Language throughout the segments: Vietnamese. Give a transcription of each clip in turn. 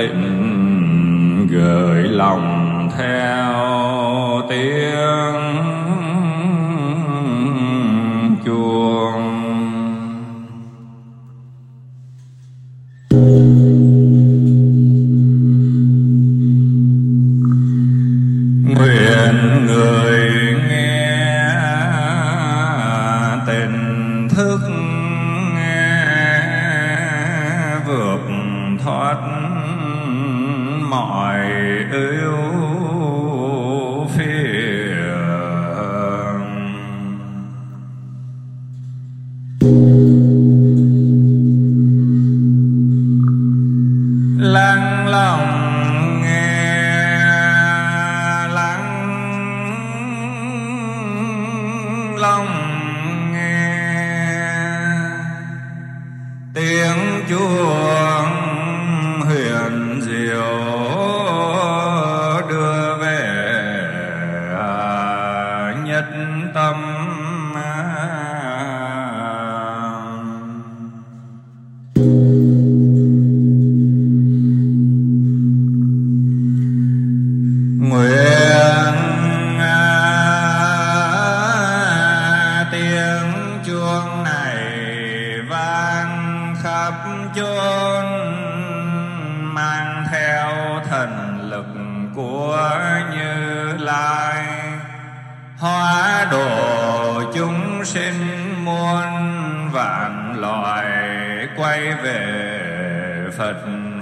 tìm gửi lòng theo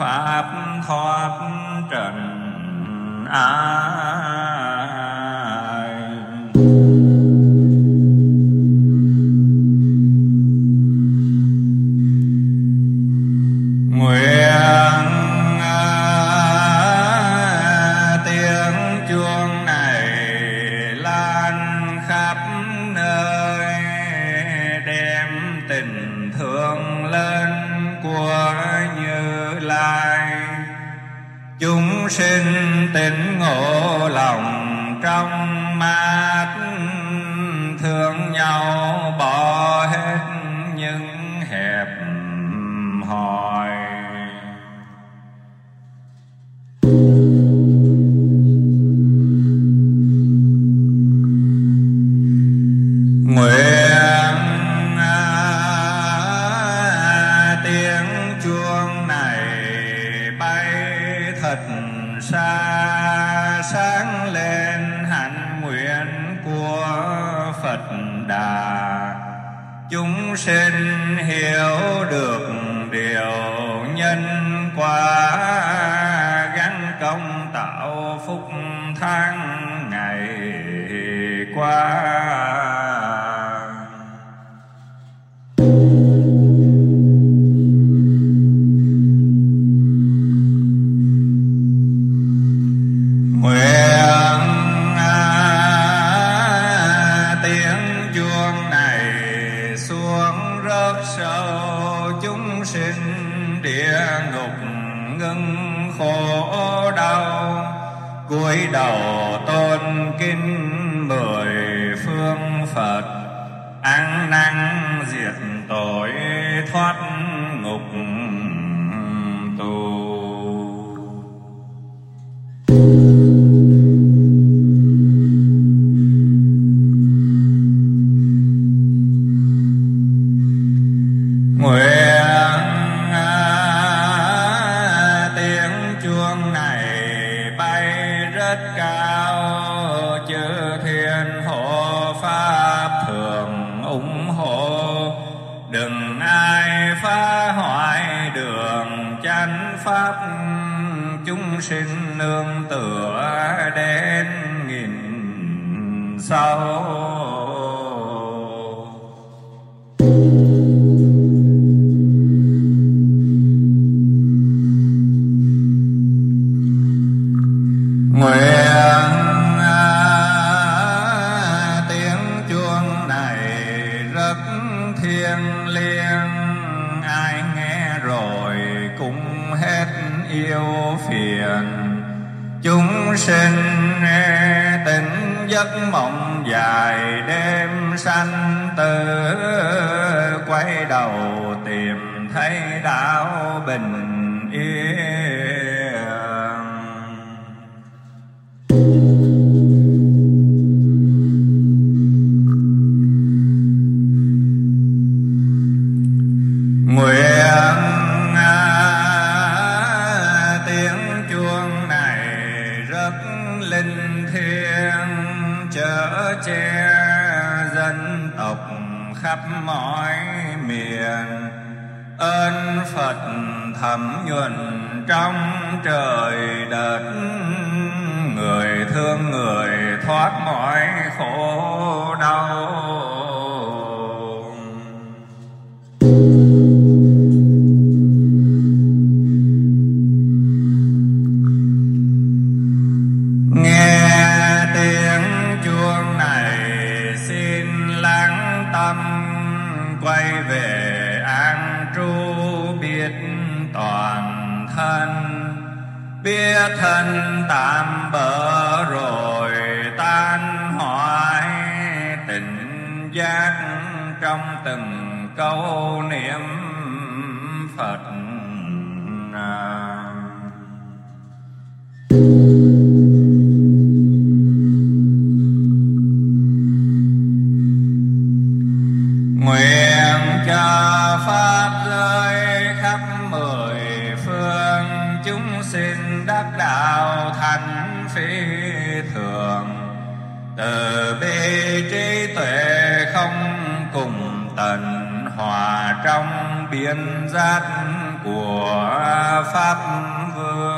pháp thoát trần an. trong mát thương nhau bỏ hết những hẹp hòi. phúc tháng ngày qua. Cuối đầu tôn kính mười phương phật ăn năng diệt tội thoát nương tựa đến nghìn sau. sanh tử quay đầu tìm thấy đạo bình. thẩm nhuận trong trời đất. Người thương người thoát mọi tạm bỡ rồi tan hoại tình giác trong từng câu niệm phật à. biến giác của pháp vương.